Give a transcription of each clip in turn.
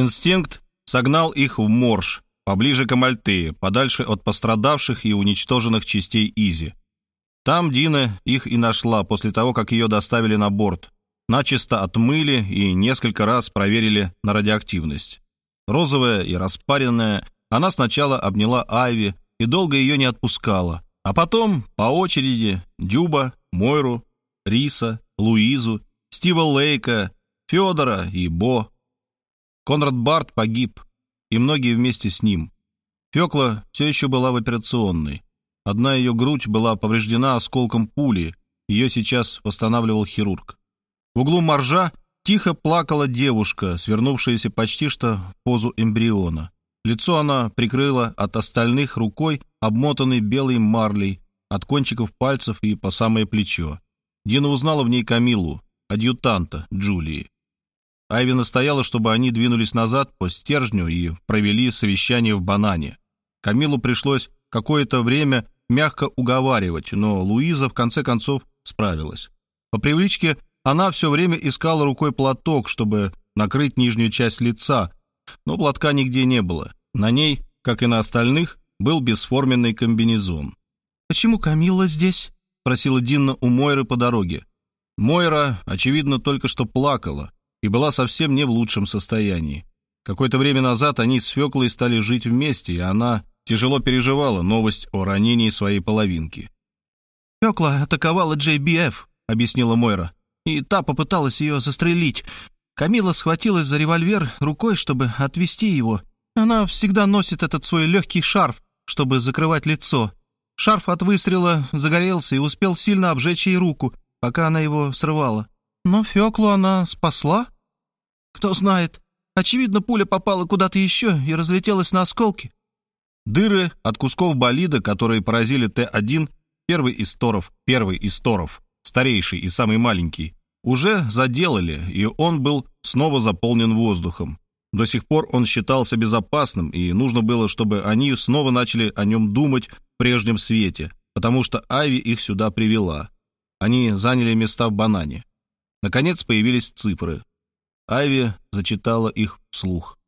Инстинкт согнал их в Морж, поближе к Амальтее, подальше от пострадавших и уничтоженных частей Изи. Там Дина их и нашла после того, как ее доставили на борт. Начисто отмыли и несколько раз проверили на радиоактивность. Розовая и распаренная, она сначала обняла Айви и долго ее не отпускала, а потом по очереди Дюба, Мойру, Риса, Луизу, Стива Лейка, Федора и Бо. Конрад Барт погиб, и многие вместе с ним. Фекла все еще была в операционной. Одна ее грудь была повреждена осколком пули, ее сейчас восстанавливал хирург. В углу моржа тихо плакала девушка, свернувшаяся почти что в позу эмбриона. Лицо она прикрыла от остальных рукой, обмотанной белой марлей, от кончиков пальцев и по самое плечо. Дина узнала в ней Камилу, адъютанта Джулии. Айви настояла, чтобы они двинулись назад по стержню и провели совещание в банане. Камилу пришлось какое-то время мягко уговаривать, но Луиза в конце концов справилась. По привычке она все время искала рукой платок, чтобы накрыть нижнюю часть лица, но платка нигде не было. На ней, как и на остальных, был бесформенный комбинезон. «Почему Камилла здесь?» — спросила Динна у Мойры по дороге. Мойра, очевидно, только что плакала и была совсем не в лучшем состоянии. Какое-то время назад они с Феклой стали жить вместе, и она тяжело переживала новость о ранении своей половинки. «Фекла атаковала JBF», — объяснила Мойра, «и та попыталась ее застрелить. Камила схватилась за револьвер рукой, чтобы отвести его. Она всегда носит этот свой легкий шарф, чтобы закрывать лицо. Шарф от выстрела загорелся и успел сильно обжечь ей руку, пока она его срывала. Но Феклу она спасла? Кто знает. Очевидно, пуля попала куда-то еще и разлетелась на осколки. Дыры от кусков болида, которые поразили Т-1, первый из торов, первый из торов, старейший и самый маленький, уже заделали, и он был снова заполнен воздухом. До сих пор он считался безопасным, и нужно было, чтобы они снова начали о нем думать в прежнем свете, потому что Айви их сюда привела. Они заняли места в банане. Наконец появились цифры. Айви зачитала их вслух.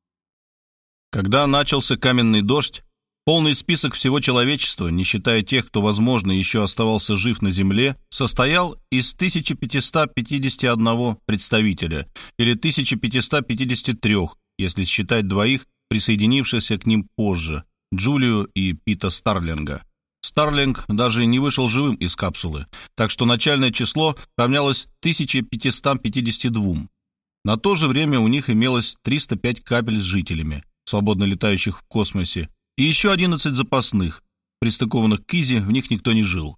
Когда начался каменный дождь, Полный список всего человечества, не считая тех, кто, возможно, еще оставался жив на Земле, состоял из 1551 представителя, или 1553, если считать двоих, присоединившихся к ним позже, Джулию и Пита Старлинга. Старлинг даже не вышел живым из капсулы, так что начальное число равнялось 1552. На то же время у них имелось 305 капель с жителями, свободно летающих в космосе, и еще 11 запасных, пристыкованных к Изи, в них никто не жил.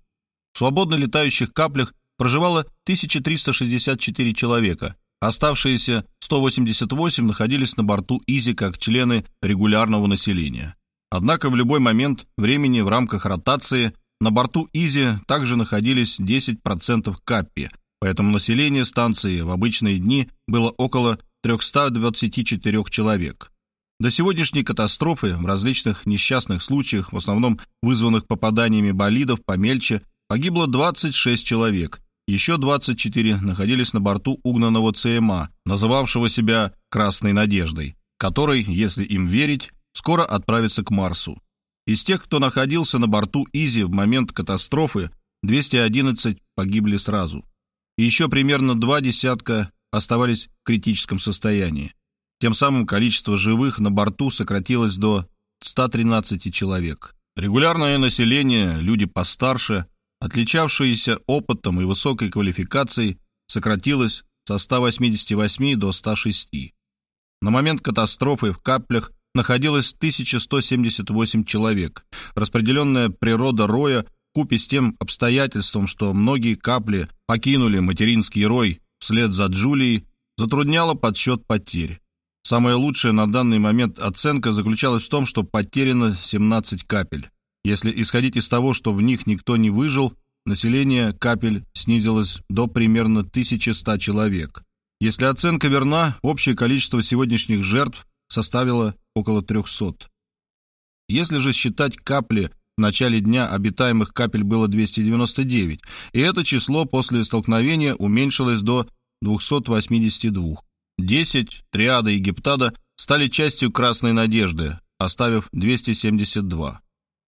В свободно летающих каплях проживало 1364 человека, оставшиеся 188 находились на борту Изи как члены регулярного населения. Однако в любой момент времени в рамках ротации на борту Изи также находились 10% Каппи, поэтому население станции в обычные дни было около 324 человек. До сегодняшней катастрофы в различных несчастных случаях, в основном вызванных попаданиями болидов помельче, погибло 26 человек. Еще 24 находились на борту угнанного ЦМА, называвшего себя «Красной надеждой», который, если им верить, скоро отправится к Марсу. Из тех, кто находился на борту Изи в момент катастрофы, 211 погибли сразу. И еще примерно два десятка оставались в критическом состоянии. Тем самым количество живых на борту сократилось до 113 человек. Регулярное население, люди постарше, отличавшиеся опытом и высокой квалификацией, сократилось со 188 до 106. На момент катастрофы в каплях находилось 1178 человек. Распределенная природа роя купе с тем обстоятельством, что многие капли покинули материнский рой вслед за Джулией, затрудняла подсчет потерь. Самая лучшая на данный момент оценка заключалась в том, что потеряно 17 капель. Если исходить из того, что в них никто не выжил, население капель снизилось до примерно 1100 человек. Если оценка верна, общее количество сегодняшних жертв составило около 300. Если же считать капли, в начале дня обитаемых капель было 299, и это число после столкновения уменьшилось до 282. Десять, триада и гептада стали частью «Красной надежды», оставив 272.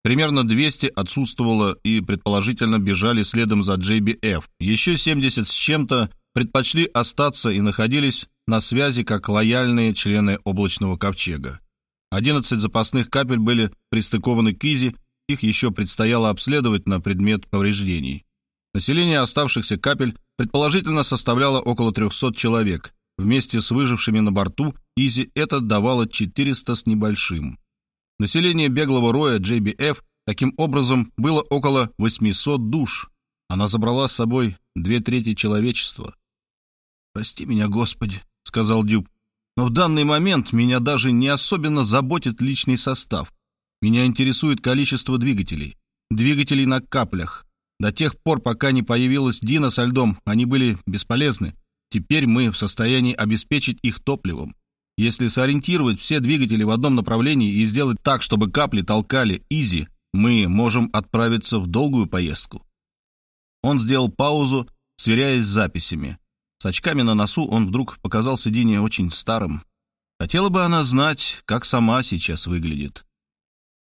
Примерно 200 отсутствовало и, предположительно, бежали следом за JBF. Еще 70 с чем-то предпочли остаться и находились на связи как лояльные члены облачного ковчега. 11 запасных капель были пристыкованы к Изи, их еще предстояло обследовать на предмет повреждений. Население оставшихся капель предположительно составляло около 300 человек. Вместе с выжившими на борту Изи это давало 400 с небольшим. Население беглого роя JBF таким образом было около 800 душ. Она забрала с собой две трети человечества. «Прости меня, Господи», — сказал Дюб, «но в данный момент меня даже не особенно заботит личный состав. Меня интересует количество двигателей. Двигателей на каплях. До тех пор, пока не появилась Дина со льдом, они были бесполезны. Теперь мы в состоянии обеспечить их топливом. Если сориентировать все двигатели в одном направлении и сделать так, чтобы капли толкали изи, мы можем отправиться в долгую поездку. Он сделал паузу, сверяясь с записями. С очками на носу он вдруг показался Дине очень старым. Хотела бы она знать, как сама сейчас выглядит.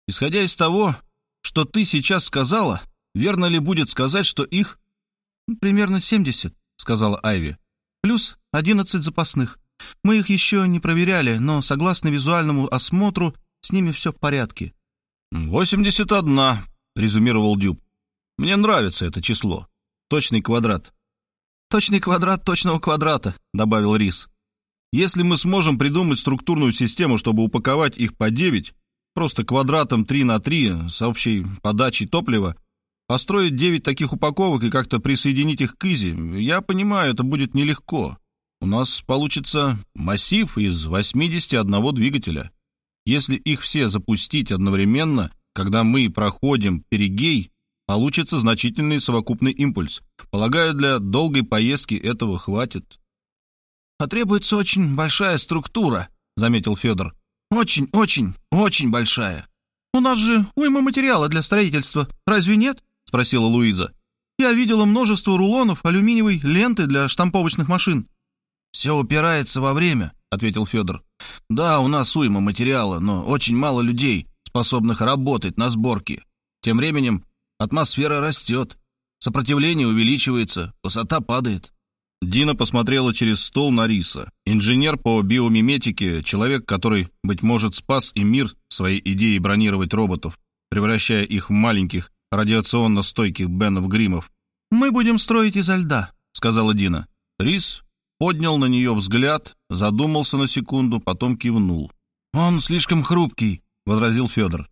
Исходя из того, что ты сейчас сказала, Верно ли будет сказать, что их... «Примерно 70», — сказала Айви. «Плюс 11 запасных. Мы их еще не проверяли, но, согласно визуальному осмотру, с ними все в порядке». «Восемьдесят одна», — резюмировал Дюб. «Мне нравится это число. Точный квадрат». «Точный квадрат точного квадрата», — добавил Рис. «Если мы сможем придумать структурную систему, чтобы упаковать их по 9, просто квадратом 3 на 3 с общей подачей топлива, Построить девять таких упаковок и как-то присоединить их к Изи, я понимаю, это будет нелегко. У нас получится массив из 81 двигателя. Если их все запустить одновременно, когда мы проходим перигей, получится значительный совокупный импульс. Полагаю, для долгой поездки этого хватит. «Потребуется очень большая структура», — заметил Федор. «Очень, очень, очень большая. У нас же уйма материала для строительства, разве нет?» — спросила Луиза. «Я видела множество рулонов алюминиевой ленты для штамповочных машин». «Все упирается во время», — ответил Федор. «Да, у нас уйма материала, но очень мало людей, способных работать на сборке. Тем временем атмосфера растет, сопротивление увеличивается, высота падает». Дина посмотрела через стол на Риса. Инженер по биомиметике, человек, который, быть может, спас и мир своей идеей бронировать роботов, превращая их в маленьких радиационно стойких Бенов-Гримов. «Мы будем строить изо льда», — сказала Дина. Рис поднял на нее взгляд, задумался на секунду, потом кивнул. «Он слишком хрупкий», — возразил Федор.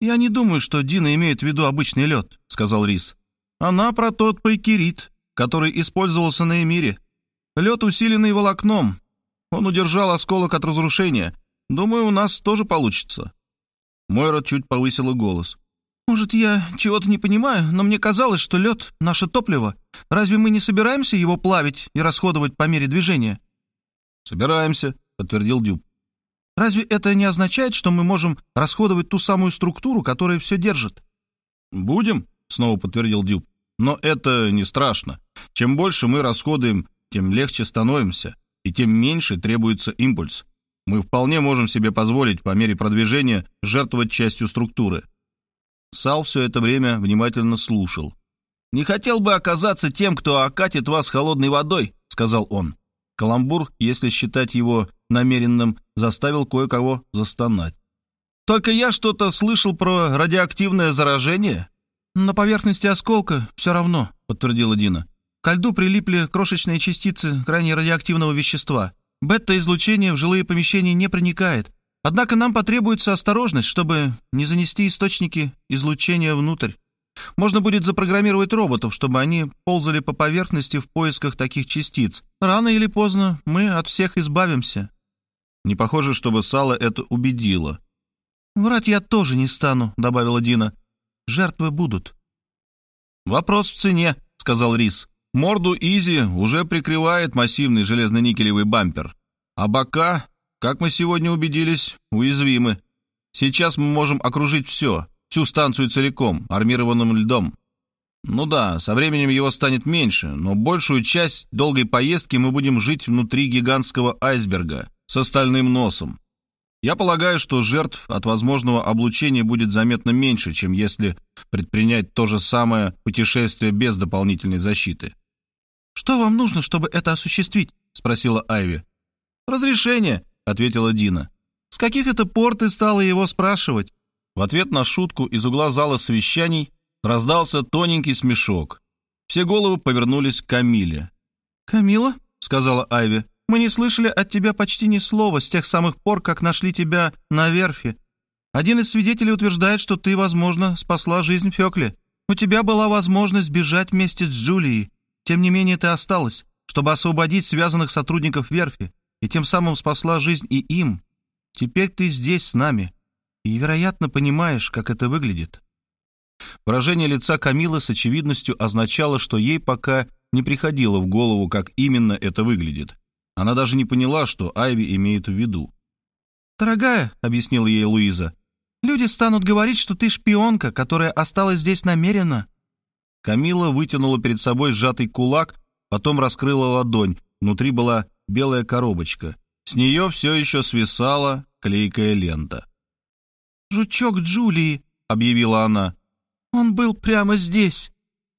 «Я не думаю, что Дина имеет в виду обычный лед», — сказал Рис. «Она про тот пайкерит, который использовался на Эмире. Лед, усиленный волокном. Он удержал осколок от разрушения. Думаю, у нас тоже получится». Мойра чуть повысила голос. «Может, я чего-то не понимаю, но мне казалось, что лед — наше топливо. Разве мы не собираемся его плавить и расходовать по мере движения?» «Собираемся», — подтвердил Дюб. «Разве это не означает, что мы можем расходовать ту самую структуру, которая все держит?» «Будем», — снова подтвердил Дюб. «Но это не страшно. Чем больше мы расходуем, тем легче становимся, и тем меньше требуется импульс. Мы вполне можем себе позволить по мере продвижения жертвовать частью структуры». Сал все это время внимательно слушал. «Не хотел бы оказаться тем, кто окатит вас холодной водой», — сказал он. Каламбур, если считать его намеренным, заставил кое-кого застонать. «Только я что-то слышал про радиоактивное заражение?» «На поверхности осколка все равно», — подтвердила Дина. «К льду прилипли крошечные частицы крайне радиоактивного вещества. Бета-излучение в жилые помещения не проникает, Однако нам потребуется осторожность, чтобы не занести источники излучения внутрь. Можно будет запрограммировать роботов, чтобы они ползали по поверхности в поисках таких частиц. Рано или поздно мы от всех избавимся. Не похоже, чтобы Сала это убедило. «Врать я тоже не стану», — добавила Дина. «Жертвы будут». «Вопрос в цене», — сказал Рис. «Морду Изи уже прикрывает массивный железно-никелевый бампер, а бока как мы сегодня убедились, уязвимы. Сейчас мы можем окружить все, всю станцию целиком, армированным льдом. Ну да, со временем его станет меньше, но большую часть долгой поездки мы будем жить внутри гигантского айсберга с остальным носом. Я полагаю, что жертв от возможного облучения будет заметно меньше, чем если предпринять то же самое путешествие без дополнительной защиты. «Что вам нужно, чтобы это осуществить?» — спросила Айви. «Разрешение», — ответила Дина. «С каких это пор ты стала его спрашивать?» В ответ на шутку из угла зала совещаний раздался тоненький смешок. Все головы повернулись к Камиле. «Камила?» — сказала Айви. «Мы не слышали от тебя почти ни слова с тех самых пор, как нашли тебя на верфи. Один из свидетелей утверждает, что ты, возможно, спасла жизнь Фёкле. У тебя была возможность бежать вместе с Джулией. Тем не менее, ты осталась, чтобы освободить связанных сотрудников верфи, и тем самым спасла жизнь и им. Теперь ты здесь с нами, и, вероятно, понимаешь, как это выглядит». Выражение лица Камилы с очевидностью означало, что ей пока не приходило в голову, как именно это выглядит. Она даже не поняла, что Айви имеет в виду. «Дорогая», — объяснила ей Луиза, — «люди станут говорить, что ты шпионка, которая осталась здесь намеренно». Камила вытянула перед собой сжатый кулак, потом раскрыла ладонь. Внутри была белая коробочка. С нее все еще свисала клейкая лента. «Жучок Джулии», — объявила она. «Он был прямо здесь».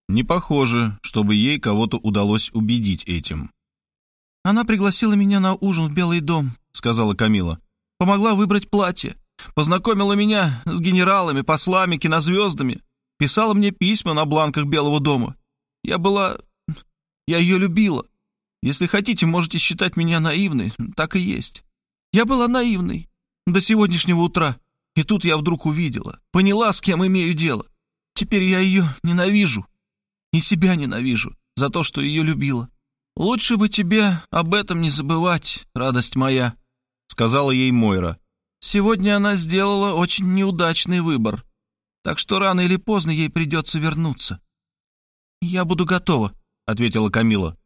Не похоже, чтобы ей кого-то удалось убедить этим. «Она пригласила меня на ужин в Белый дом», — сказала Камила. «Помогла выбрать платье. Познакомила меня с генералами, послами, кинозвездами. Писала мне письма на бланках Белого дома. Я была... Я ее любила. Если хотите, можете считать меня наивной. Так и есть. Я была наивной. До сегодняшнего утра. И тут я вдруг увидела. Поняла, с кем имею дело. Теперь я ее ненавижу. И себя ненавижу за то, что ее любила. Лучше бы тебе об этом не забывать, радость моя», — сказала ей Мойра. «Сегодня она сделала очень неудачный выбор, так что рано или поздно ей придется вернуться». «Я буду готова», — ответила Камила.